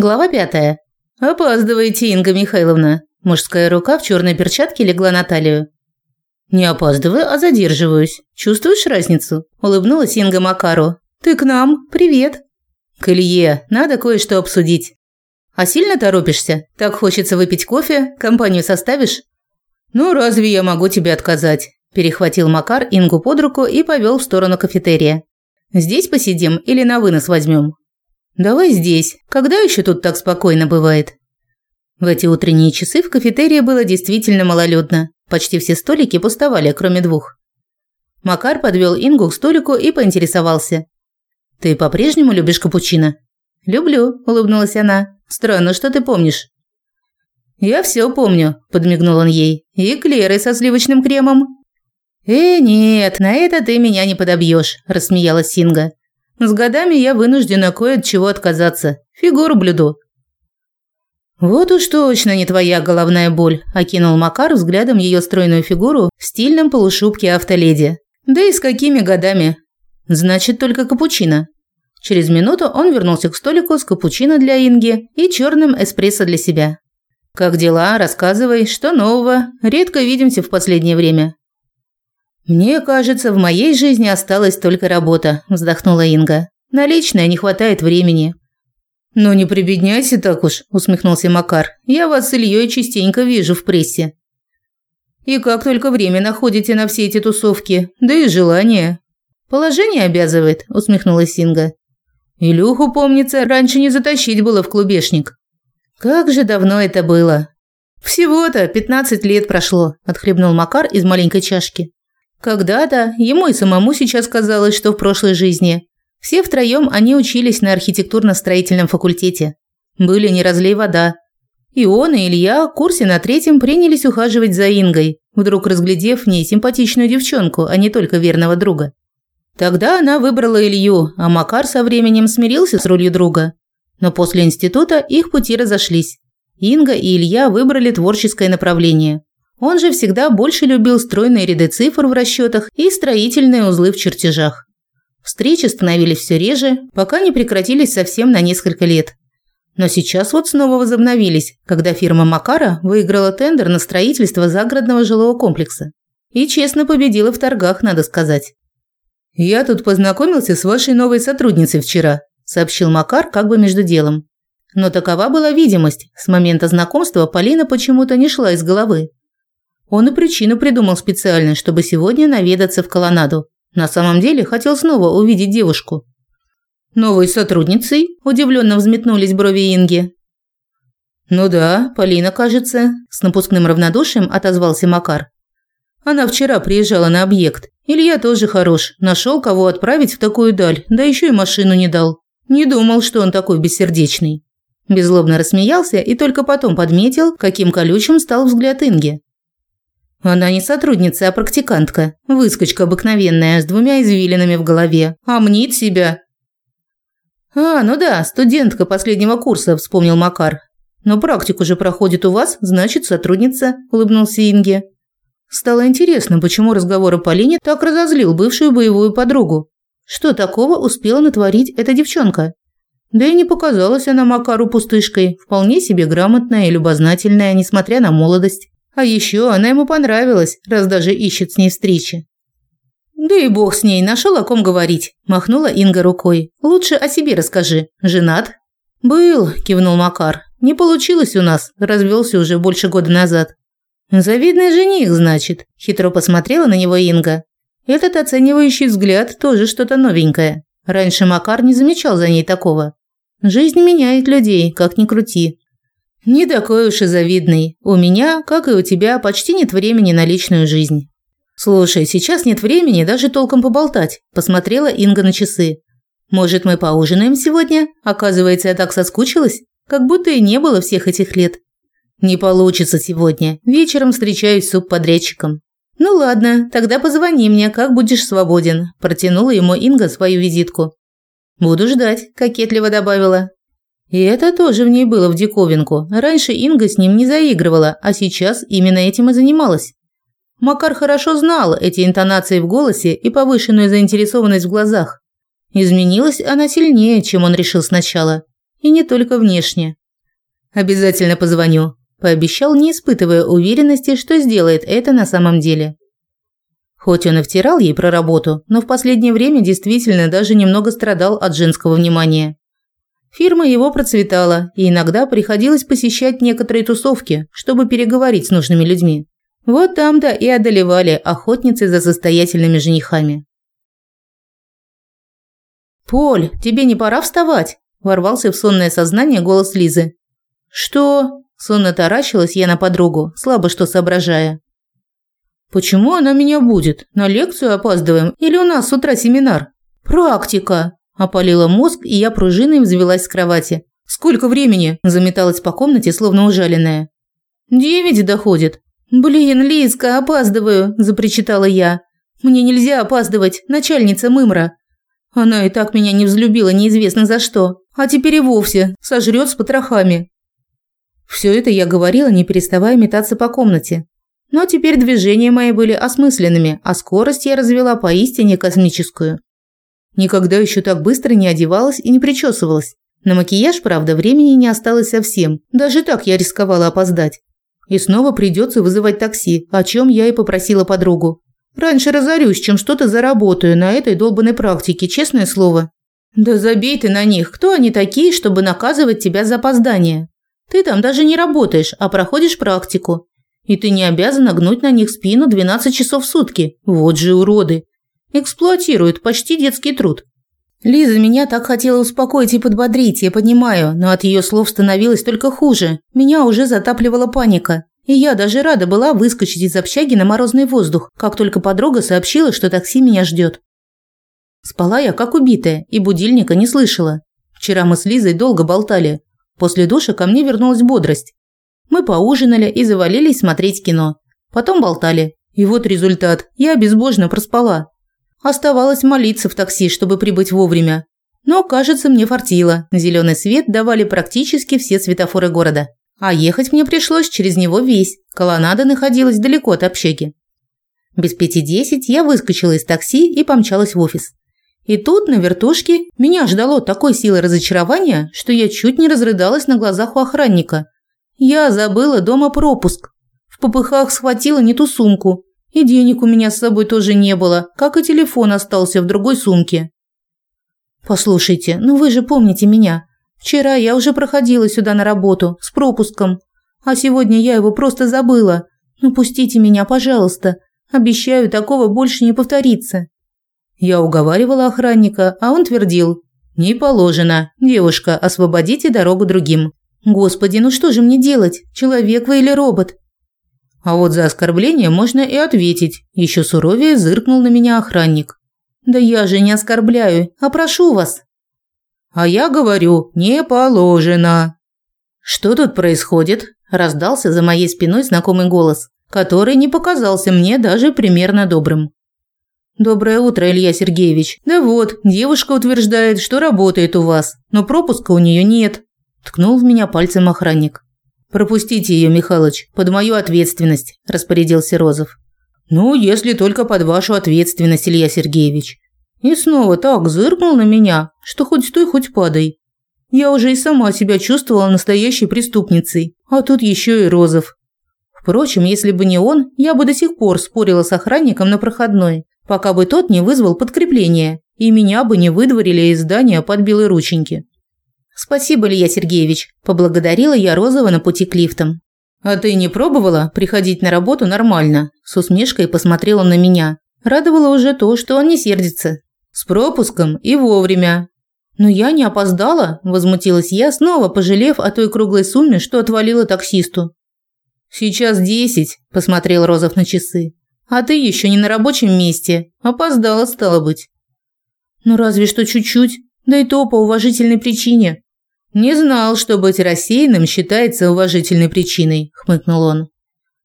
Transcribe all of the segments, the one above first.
Глава пятая. «Опаздываете, Инга Михайловна». Мужская рука в черной перчатке легла на талию. «Не опаздываю, а задерживаюсь. Чувствуешь разницу?» – улыбнулась Инга Макару. «Ты к нам? Привет!» «К Илье. Надо кое-что обсудить». «А сильно торопишься? Так хочется выпить кофе? Компанию составишь?» «Ну, разве я могу тебе отказать?» – перехватил Макар Ингу под руку и повел в сторону кафетерия. «Здесь посидим или на вынос возьмем?» «Давай здесь. Когда еще тут так спокойно бывает?» В эти утренние часы в кафетерии было действительно малолюдно. Почти все столики пустовали, кроме двух. Макар подвел Ингу к столику и поинтересовался. «Ты по-прежнему любишь капучино?» «Люблю», – улыбнулась она. «Странно, что ты помнишь». «Я все помню», – подмигнул он ей. «И клеры со сливочным кремом». «Э, нет, на это ты меня не подобьешь», – рассмеялась Синга. С годами я вынуждена кое от чего отказаться. Фигуру блюду. Вот уж точно не твоя головная боль, окинул Макар взглядом ее стройную фигуру в стильном полушубке автоледи. Да и с какими годами? Значит, только капучино. Через минуту он вернулся к столику с капучино для Инги и черным эспрессо для себя. Как дела? Рассказывай, что нового? Редко видимся в последнее время. «Мне кажется, в моей жизни осталась только работа», – вздохнула Инга. «На личное не хватает времени». «Ну не прибедняйся так уж», – усмехнулся Макар. «Я вас с Ильей частенько вижу в прессе». «И как только время находите на все эти тусовки, да и желание». «Положение обязывает», – усмехнулась Инга. «Илюху, помнится, раньше не затащить было в клубешник». «Как же давно это было!» «Всего-то пятнадцать лет прошло», – отхлебнул Макар из маленькой чашки. Когда-то ему и самому сейчас казалось, что в прошлой жизни. Все втроем они учились на архитектурно-строительном факультете. Были не разлей вода. И он, и Илья в курсе на третьем принялись ухаживать за Ингой, вдруг разглядев в ней симпатичную девчонку, а не только верного друга. Тогда она выбрала Илью, а Макар со временем смирился с ролью друга. Но после института их пути разошлись. Инга и Илья выбрали творческое направление. Он же всегда больше любил стройные ряды цифр в расчетах и строительные узлы в чертежах. Встречи становились все реже, пока не прекратились совсем на несколько лет. Но сейчас вот снова возобновились, когда фирма Макара выиграла тендер на строительство загородного жилого комплекса. И честно победила в торгах, надо сказать. «Я тут познакомился с вашей новой сотрудницей вчера», – сообщил Макар как бы между делом. Но такова была видимость. С момента знакомства Полина почему-то не шла из головы. Он и причину придумал специально, чтобы сегодня наведаться в колоннаду. На самом деле хотел снова увидеть девушку. «Новой сотрудницей?» – удивленно взметнулись брови Инги. «Ну да, Полина, кажется», – с напускным равнодушием отозвался Макар. «Она вчера приезжала на объект. Илья тоже хорош. Нашел, кого отправить в такую даль, да еще и машину не дал. Не думал, что он такой бессердечный». Беззлобно рассмеялся и только потом подметил, каким колючим стал взгляд Инги. Она не сотрудница, а практикантка. Выскочка обыкновенная, с двумя извилинами в голове. А мнит себя. «А, ну да, студентка последнего курса», – вспомнил Макар. «Но практику же проходит у вас, значит, сотрудница», – улыбнулся Инге. Стало интересно, почему разговор о Полине так разозлил бывшую боевую подругу. Что такого успела натворить эта девчонка? Да и не показалась она Макару пустышкой, вполне себе грамотная и любознательная, несмотря на молодость. А еще она ему понравилась, раз даже ищет с ней встречи. «Да и бог с ней, нашел о ком говорить», – махнула Инга рукой. «Лучше о себе расскажи. Женат?» «Был», – кивнул Макар. «Не получилось у нас, развелся уже больше года назад». «Завидный жених, значит», – хитро посмотрела на него Инга. Этот оценивающий взгляд тоже что-то новенькое. Раньше Макар не замечал за ней такого. Жизнь меняет людей, как ни крути. Не такой уж и завидный. У меня, как и у тебя, почти нет времени на личную жизнь. Слушай, сейчас нет времени даже толком поболтать, посмотрела Инга на часы. Может, мы поужинаем сегодня? Оказывается, я так соскучилась, как будто и не было всех этих лет. Не получится сегодня. Вечером встречаюсь с субподрядчиком. Ну ладно, тогда позвони мне, как будешь свободен, протянула ему Инга свою визитку. Буду ждать, кокетливо добавила. И это тоже в ней было в диковинку. Раньше Инга с ним не заигрывала, а сейчас именно этим и занималась. Макар хорошо знал эти интонации в голосе и повышенную заинтересованность в глазах. Изменилась она сильнее, чем он решил сначала. И не только внешне. Обязательно позвоню, пообещал, не испытывая уверенности, что сделает это на самом деле. Хоть он и втирал ей про работу, но в последнее время действительно даже немного страдал от женского внимания. Фирма его процветала, и иногда приходилось посещать некоторые тусовки, чтобы переговорить с нужными людьми. Вот там-то и одолевали охотницы за состоятельными женихами. «Поль, тебе не пора вставать?» – ворвался в сонное сознание голос Лизы. «Что?» – сонно таращилась я на подругу, слабо что соображая. «Почему она меня будет? На лекцию опаздываем или у нас с утра семинар?» «Практика!» – опалила мозг, и я пружиной взвелась с кровати. «Сколько времени?» – заметалась по комнате, словно ужаленная. «Девять доходит». «Блин, Лизка, опаздываю!» – запричитала я. «Мне нельзя опаздывать, начальница Мымра. Она и так меня не взлюбила неизвестно за что, а теперь и вовсе сожрет с потрохами». Все это я говорила, не переставая метаться по комнате. Но теперь движения мои были осмысленными, а скорость я развела поистине космическую. Никогда еще так быстро не одевалась и не причесывалась. На макияж, правда, времени не осталось совсем. Даже так я рисковала опоздать. И снова придется вызывать такси, о чем я и попросила подругу. Раньше разорюсь, чем что-то заработаю на этой долбанной практике, честное слово. Да забей ты на них, кто они такие, чтобы наказывать тебя за опоздание? Ты там даже не работаешь, а проходишь практику. И ты не обязана гнуть на них спину 12 часов в сутки. Вот же уроды. Эксплуатируют почти детский труд. Лиза меня так хотела успокоить и подбодрить, я понимаю, но от ее слов становилось только хуже. Меня уже затапливала паника. И я даже рада была выскочить из общаги на морозный воздух, как только подруга сообщила, что такси меня ждет. Спала я как убитая и будильника не слышала. Вчера мы с Лизой долго болтали. После душа ко мне вернулась бодрость. Мы поужинали и завалились смотреть кино. Потом болтали. И вот результат. Я безбожно проспала. Оставалось молиться в такси, чтобы прибыть вовремя. Но, кажется, мне фартило. Зеленый свет давали практически все светофоры города. А ехать мне пришлось через него весь. Колоннада находилась далеко от общаги. Без пяти десять я выскочила из такси и помчалась в офис. И тут на вертушке меня ждало такой силы разочарования, что я чуть не разрыдалась на глазах у охранника – я забыла дома пропуск. В попыхах схватила не ту сумку. И денег у меня с собой тоже не было, как и телефон остался в другой сумке. Послушайте, ну вы же помните меня. Вчера я уже проходила сюда на работу с пропуском, а сегодня я его просто забыла. Ну пустите меня, пожалуйста. Обещаю, такого больше не повторится. Я уговаривала охранника, а он твердил: "Не положено. Девушка, освободите дорогу другим". Господи, ну что же мне делать? Человек вы или робот? А вот за оскорбление можно и ответить. Еще суровее зыркнул на меня охранник. Да я же не оскорбляю, а прошу вас. А я говорю, не положено. Что тут происходит? Раздался за моей спиной знакомый голос, который не показался мне даже примерно добрым. Доброе утро, Илья Сергеевич. Да вот, девушка утверждает, что работает у вас, но пропуска у нее нет. Ткнул в меня пальцем охранник. «Пропустите ее, Михалыч, под мою ответственность», – распорядился Розов. «Ну, если только под вашу ответственность, Илья Сергеевич». И снова так зыркнул на меня, что хоть стой, хоть падай. Я уже и сама себя чувствовала настоящей преступницей, а тут еще и Розов. Впрочем, если бы не он, я бы до сих пор спорила с охранником на проходной, пока бы тот не вызвал подкрепление, и меня бы не выдворили из здания под белые рученьки. «Спасибо, Илья Сергеевич», – поблагодарила я Розова на пути к лифтам. «А ты не пробовала приходить на работу нормально?» – с усмешкой посмотрел он на меня. Радовало уже то, что он не сердится. «С пропуском и вовремя». «Но я не опоздала», – возмутилась я, снова пожалев о той круглой сумме, что отвалила таксисту. «Сейчас десять», – посмотрел Розов на часы. «А ты еще не на рабочем месте. Опоздала, стало быть». «Ну разве что чуть-чуть, да и то по уважительной причине», «Не знал, что быть рассеянным считается уважительной причиной», – хмыкнул он.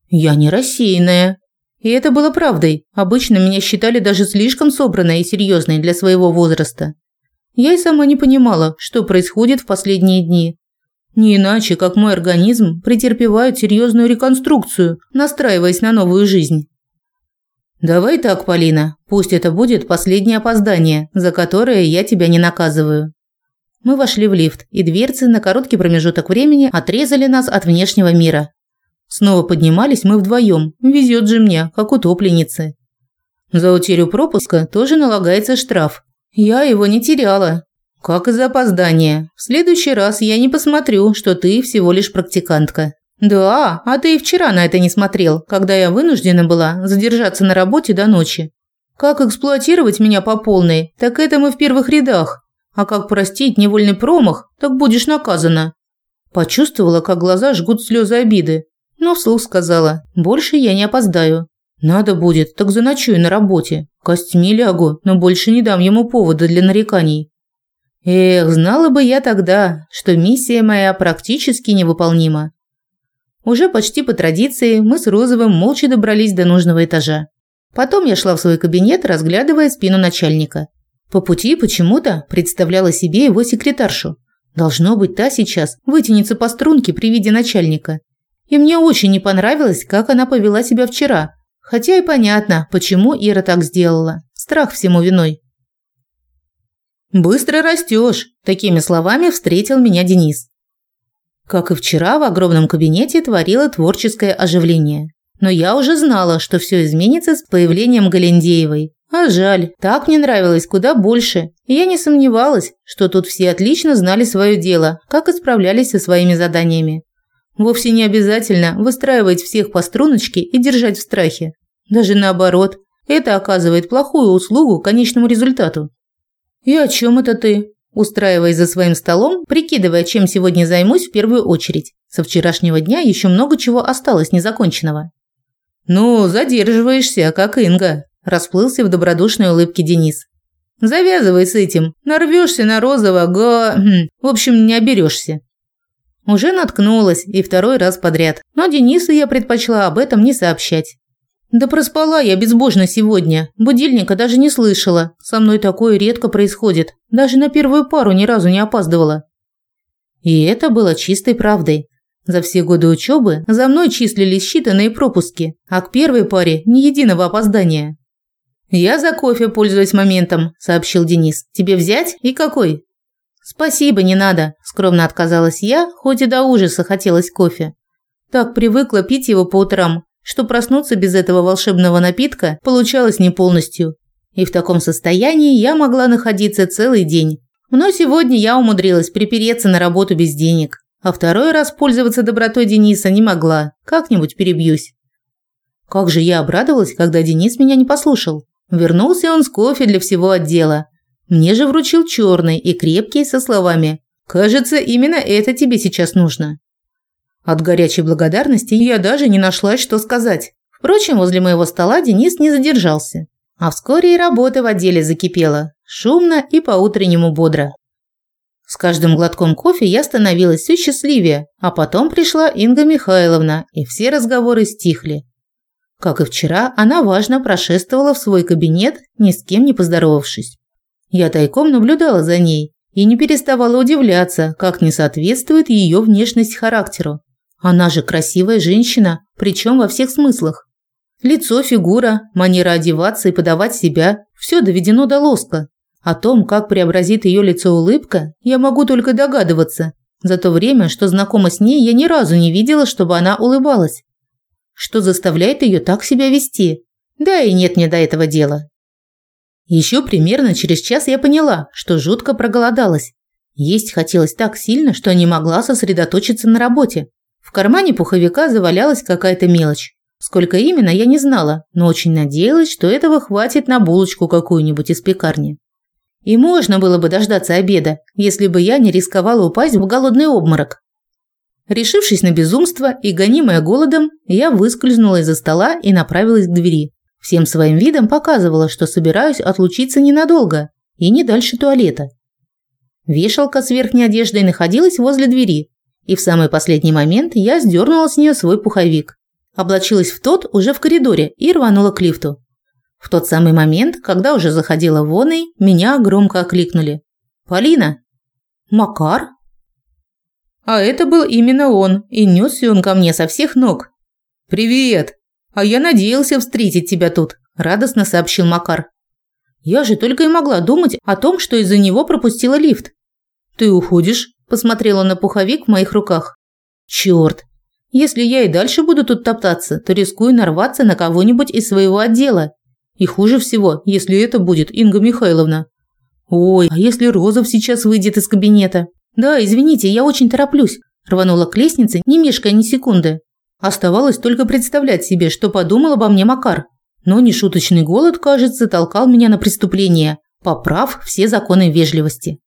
«Я не рассеянная». И это было правдой. Обычно меня считали даже слишком собранной и серьезной для своего возраста. Я и сама не понимала, что происходит в последние дни. Не иначе, как мой организм претерпевает серьезную реконструкцию, настраиваясь на новую жизнь. «Давай так, Полина, пусть это будет последнее опоздание, за которое я тебя не наказываю. Мы вошли в лифт, и дверцы на короткий промежуток времени отрезали нас от внешнего мира. Снова поднимались мы вдвоем. Везет же мне, как утопленнице. За утерю пропуска тоже налагается штраф. Я его не теряла. Как и за опоздание. В следующий раз я не посмотрю, что ты всего лишь практикантка. Да, а ты и вчера на это не смотрел, когда я вынуждена была задержаться на работе до ночи. Как эксплуатировать меня по полной, так это мы в первых рядах. А как простить невольный промах, так будешь наказана. Почувствовала, как глаза жгут слезы обиды, но вслух сказала: "Больше я не опоздаю. Надо будет, так заночую на работе. Костьми лягу, но больше не дам ему повода для нареканий". Эх, знала бы я тогда, что миссия моя практически невыполнима. Уже почти по традиции мы с Розовым молча добрались до нужного этажа. Потом я шла в свой кабинет, разглядывая спину начальника. По пути почему-то представляла себе его секретаршу. Должно быть, та сейчас вытянется по струнке при виде начальника. И мне очень не понравилось, как она повела себя вчера. Хотя и понятно, почему Ира так сделала. Страх всему виной. «Быстро растешь», – такими словами встретил меня Денис. Как и вчера, в огромном кабинете творило творческое оживление. Но я уже знала, что все изменится с появлением Галендеевой. А жаль, так мне нравилось куда больше. Я не сомневалась, что тут все отлично знали свое дело, как и справлялись со своими заданиями. Вовсе не обязательно выстраивать всех по струночке и держать в страхе. Даже наоборот, это оказывает плохую услугу конечному результату. «И о чем это ты?» Устраиваясь за своим столом, прикидывая, чем сегодня займусь в первую очередь. Со вчерашнего дня еще много чего осталось незаконченного. «Ну, задерживаешься, как Инга», – расплылся в добродушной улыбке Денис. «Завязывай с этим. Нарвешься на розово, го... Хм, в общем, не оберешься». Уже наткнулась и второй раз подряд, но Денису я предпочла об этом не сообщать. Да проспала я безбожно сегодня. Будильника даже не слышала. Со мной такое редко происходит. Даже на первую пару ни разу не опаздывала. И это было чистой правдой. За все годы учебы за мной числились считанные пропуски, а к первой паре ни единого опоздания. «Я за кофе пользуюсь моментом», – сообщил Денис. «Тебе взять? И какой?» «Спасибо, не надо», – скромно отказалась я, хоть и до ужаса хотелось кофе. Так привыкла пить его по утрам, что проснуться без этого волшебного напитка получалось не полностью. И в таком состоянии я могла находиться целый день. Но сегодня я умудрилась припереться на работу без денег, а второй раз пользоваться добротой Дениса не могла, как-нибудь перебьюсь. Как же я обрадовалась, когда Денис меня не послушал. Вернулся он с кофе для всего отдела. Мне же вручил черный и крепкий со словами «Кажется, именно это тебе сейчас нужно». От горячей благодарности я даже не нашла, что сказать. Впрочем, возле моего стола Денис не задержался. А вскоре и работа в отделе закипела. Шумно и по-утреннему бодро. С каждым глотком кофе я становилась все счастливее, а потом пришла Инга Михайловна, и все разговоры стихли. Как и вчера, она важно прошествовала в свой кабинет, ни с кем не поздоровавшись. Я тайком наблюдала за ней и не переставала удивляться, как не соответствует ее внешность характеру. Она же красивая женщина, причем во всех смыслах. Лицо, фигура, манера одеваться и подавать себя – все доведено до лоска. О том, как преобразит ее лицо улыбка, я могу только догадываться. За то время, что знакома с ней, я ни разу не видела, чтобы она улыбалась. Что заставляет ее так себя вести? Да и нет мне до этого дела. Еще примерно через час я поняла, что жутко проголодалась. Есть хотелось так сильно, что не могла сосредоточиться на работе. В кармане пуховика завалялась какая-то мелочь. Сколько именно, я не знала, но очень надеялась, что этого хватит на булочку какую-нибудь из пекарни. И можно было бы дождаться обеда, если бы я не рисковала упасть в голодный обморок. Решившись на безумство и гонимая голодом, я выскользнула из-за стола и направилась к двери. Всем своим видом показывала, что собираюсь отлучиться ненадолго и не дальше туалета. Вешалка с верхней одеждой находилась возле двери, и в самый последний момент я сдернула с нее свой пуховик. Облачилась в тот уже в коридоре и рванула к лифту. В тот самый момент, когда уже заходила вон и меня громко окликнули. «Полина!» «Макар?» А это был именно он, и несся он ко мне со всех ног. «Привет! А я надеялся встретить тебя тут», – радостно сообщил Макар. Я же только и могла думать о том, что из-за него пропустила лифт. Ты уходишь? Посмотрел он на пуховик в моих руках. Черт! Если я и дальше буду тут топтаться, то рискую нарваться на кого-нибудь из своего отдела. И хуже всего, если это будет Инга Михайловна. Ой, а если Розов сейчас выйдет из кабинета? Да, извините, я очень тороплюсь. Рванула к лестнице, не мешкая ни секунды. Оставалось только представлять себе, что подумал обо мне Макар. Но нешуточный голод, кажется, толкал меня на преступление, поправ все законы вежливости.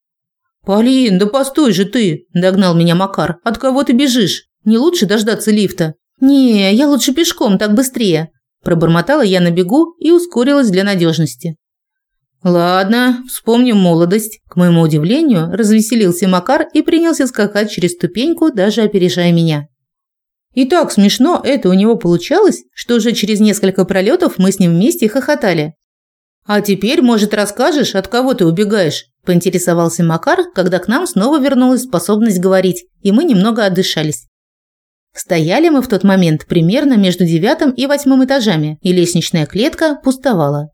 «Полин, да постой же ты!» – догнал меня Макар. «От кого ты бежишь? Не лучше дождаться лифта?» «Не, я лучше пешком, так быстрее!» Пробормотала я на бегу и ускорилась для надежности. Ладно, вспомним молодость. К моему удивлению, развеселился Макар и принялся скакать через ступеньку, даже опережая меня. И так смешно это у него получалось, что уже через несколько пролетов мы с ним вместе хохотали. А теперь, может, расскажешь, от кого ты убегаешь? поинтересовался Макар, когда к нам снова вернулась способность говорить, и мы немного отдышались. Стояли мы в тот момент примерно между девятым и восьмым этажами, и лестничная клетка пустовала.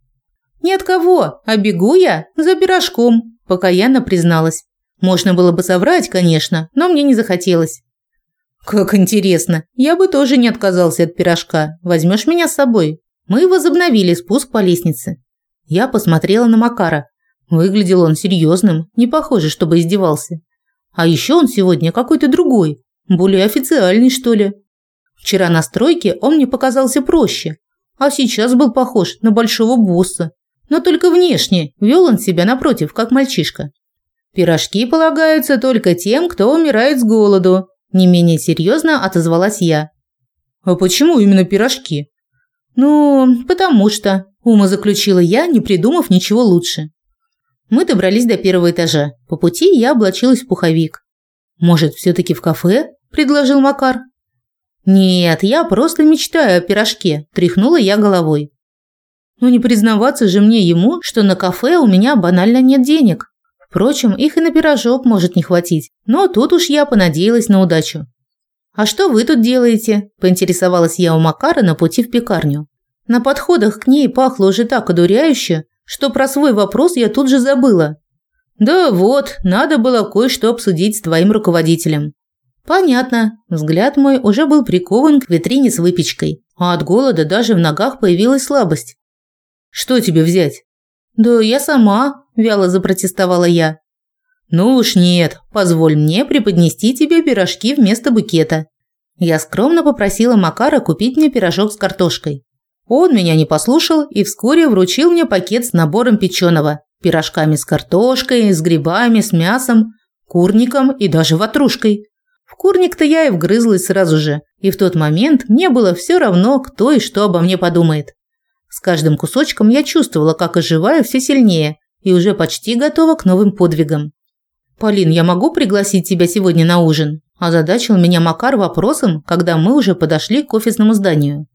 «Ни от кого, а бегу я за пирожком», – покаянно призналась. Можно было бы соврать, конечно, но мне не захотелось. «Как интересно, я бы тоже не отказался от пирожка. Возьмешь меня с собой?» Мы возобновили спуск по лестнице. Я посмотрела на Макара. Выглядел он серьезным, не похоже, чтобы издевался. А еще он сегодня какой-то другой, более официальный, что ли. Вчера на стройке он мне показался проще, а сейчас был похож на большого босса. Но только внешне вел он себя напротив, как мальчишка. Пирожки полагаются только тем, кто умирает с голоду, не менее серьезно отозвалась я. А почему именно пирожки? Ну, потому что, ума заключила я, не придумав ничего лучше. Мы добрались до первого этажа. По пути я облачилась в пуховик. Может, все таки в кафе? предложил Макар. Нет, я просто мечтаю о пирожке, тряхнула я головой. Но не признаваться же мне ему, что на кафе у меня банально нет денег. Впрочем, их и на пирожок может не хватить. Но тут уж я понадеялась на удачу. «А что вы тут делаете?» – поинтересовалась я у Макара на пути в пекарню. На подходах к ней пахло уже так одуряюще, что про свой вопрос я тут же забыла. «Да вот, надо было кое-что обсудить с твоим руководителем». «Понятно». Взгляд мой уже был прикован к витрине с выпечкой, а от голода даже в ногах появилась слабость. «Что тебе взять?» «Да я сама», – вяло запротестовала я. «Ну уж нет, позволь мне преподнести тебе пирожки вместо букета». Я скромно попросила Макара купить мне пирожок с картошкой. Он меня не послушал и вскоре вручил мне пакет с набором печеного, пирожками с картошкой, с грибами, с мясом, курником и даже ватрушкой. В курник-то я и вгрызлась сразу же, и в тот момент мне было все равно, кто и что обо мне подумает. С каждым кусочком я чувствовала, как оживаю все сильнее и уже почти готова к новым подвигам. «Полин, я могу пригласить тебя сегодня на ужин?» – озадачил меня Макар вопросом, когда мы уже подошли к офисному зданию.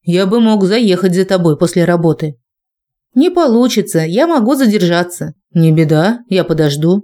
«Я бы мог заехать за тобой после работы». «Не получится, я могу задержаться». «Не беда, я подожду».